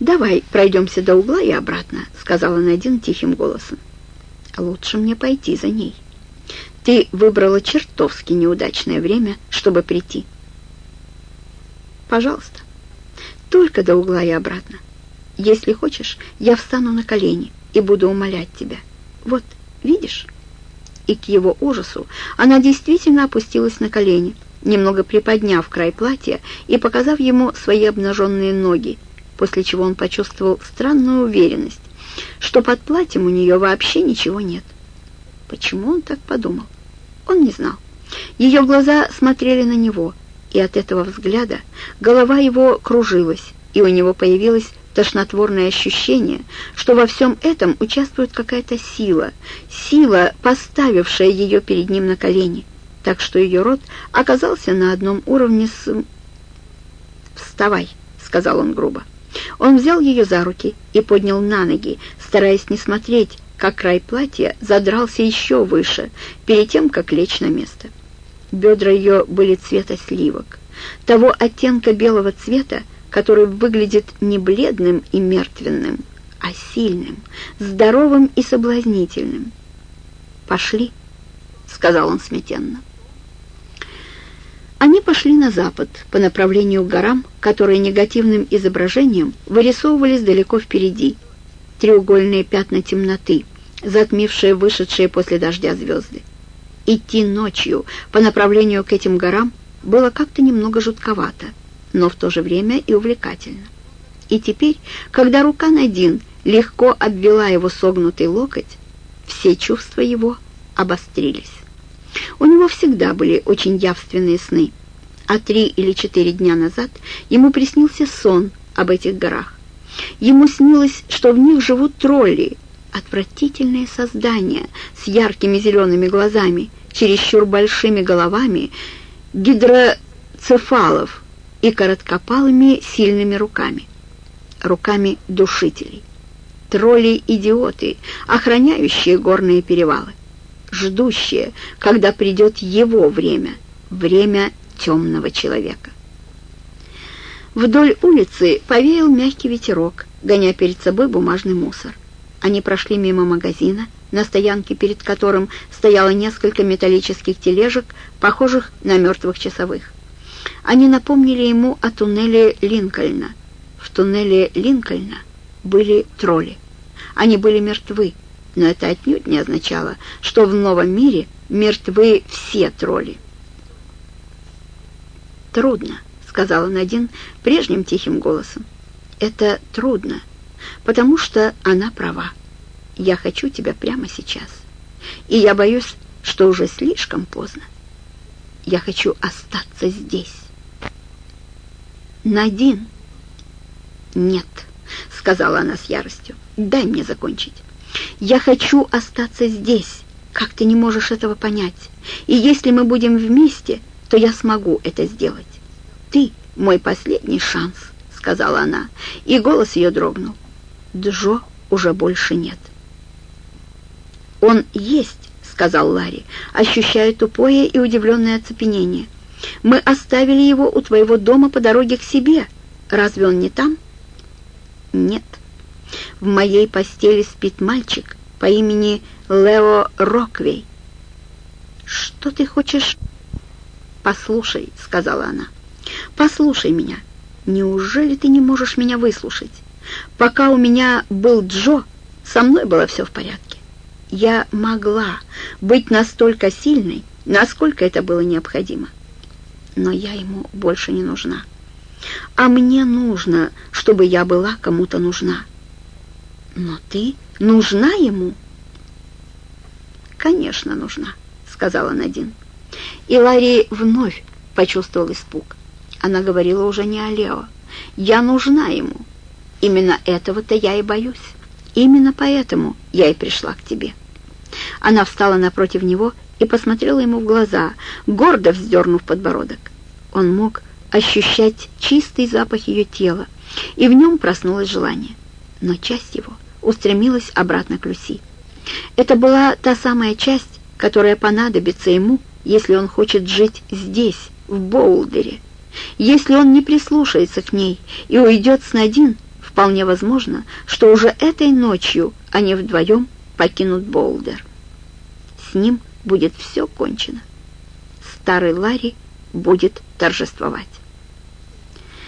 «Давай пройдемся до угла и обратно», — сказала Надин тихим голосом. «Лучше мне пойти за ней. Ты выбрала чертовски неудачное время, чтобы прийти». «Пожалуйста, только до угла и обратно. Если хочешь, я встану на колени и буду умолять тебя. Вот, видишь?» И к его ужасу она действительно опустилась на колени, немного приподняв край платья и показав ему свои обнаженные ноги, после чего он почувствовал странную уверенность, что под платьем у нее вообще ничего нет. Почему он так подумал? Он не знал. Ее глаза смотрели на него, и от этого взгляда голова его кружилась, и у него появилось тошнотворное ощущение, что во всем этом участвует какая-то сила, сила, поставившая ее перед ним на колени, так что ее рот оказался на одном уровне с... «Вставай», — сказал он грубо. Он взял ее за руки и поднял на ноги, стараясь не смотреть, как край платья задрался еще выше, перед тем, как лечь на место. Бедра ее были цвета сливок, того оттенка белого цвета, который выглядит не бледным и мертвенным, а сильным, здоровым и соблазнительным. «Пошли», — сказал он смятенно. Они пошли на запад, по направлению к горам, которые негативным изображением вырисовывались далеко впереди. Треугольные пятна темноты, затмившие вышедшие после дождя звезды. Идти ночью по направлению к этим горам было как-то немного жутковато, но в то же время и увлекательно. И теперь, когда рука Надин легко обвела его согнутый локоть, все чувства его обострились. У него всегда были очень явственные сны, а три или четыре дня назад ему приснился сон об этих горах. Ему снилось, что в них живут тролли, отвратительные создания с яркими зелеными глазами, чересчур большими головами, гидроцефалов и короткопалыми сильными руками, руками душителей. Тролли-идиоты, охраняющие горные перевалы ждущее, когда придет его время, время темного человека. Вдоль улицы повеял мягкий ветерок, гоня перед собой бумажный мусор. Они прошли мимо магазина, на стоянке перед которым стояло несколько металлических тележек, похожих на мертвых часовых. Они напомнили ему о туннеле Линкольна. В туннеле Линкольна были тролли. Они были мертвы, но это отнюдь не означало, что в новом мире мертвы все тролли. «Трудно», — сказала Надин прежним тихим голосом. «Это трудно, потому что она права. Я хочу тебя прямо сейчас, и я боюсь, что уже слишком поздно. Я хочу остаться здесь». «Надин!» «Нет», — сказала она с яростью, — «дай мне закончить. Я хочу остаться здесь, как ты не можешь этого понять. И если мы будем вместе, то я смогу это сделать. Ты мой последний шанс, сказала она, и голос ее дрогнул. Джо уже больше нет. Он есть, сказал Ларри, ощущая тупое и удивленное оцепенение. Мы оставили его у твоего дома по дороге к себе. Разве он не там? Нет. В моей постели спит мальчик по имени Лео Роквей. Что ты хочешь? Послушай, сказала она. Послушай меня. Неужели ты не можешь меня выслушать? Пока у меня был Джо, со мной было все в порядке. Я могла быть настолько сильной, насколько это было необходимо. Но я ему больше не нужна. А мне нужно, чтобы я была кому-то нужна. «Но ты нужна ему?» «Конечно, нужна», — сказала Надин. И Ларри вновь почувствовал испуг. Она говорила уже не о Лео. «Я нужна ему. Именно этого-то я и боюсь. Именно поэтому я и пришла к тебе». Она встала напротив него и посмотрела ему в глаза, гордо вздернув подбородок. Он мог ощущать чистый запах ее тела, и в нем проснулось желание. Но часть его — устремилась обратно к Люси. Это была та самая часть, которая понадобится ему, если он хочет жить здесь, в Боулдере. Если он не прислушается к ней и уйдет с Надин Вполне возможно, что уже этой ночью они вдвоем покинут Болдер. С ним будет все кончено. Старый Ларри будет торжествовать.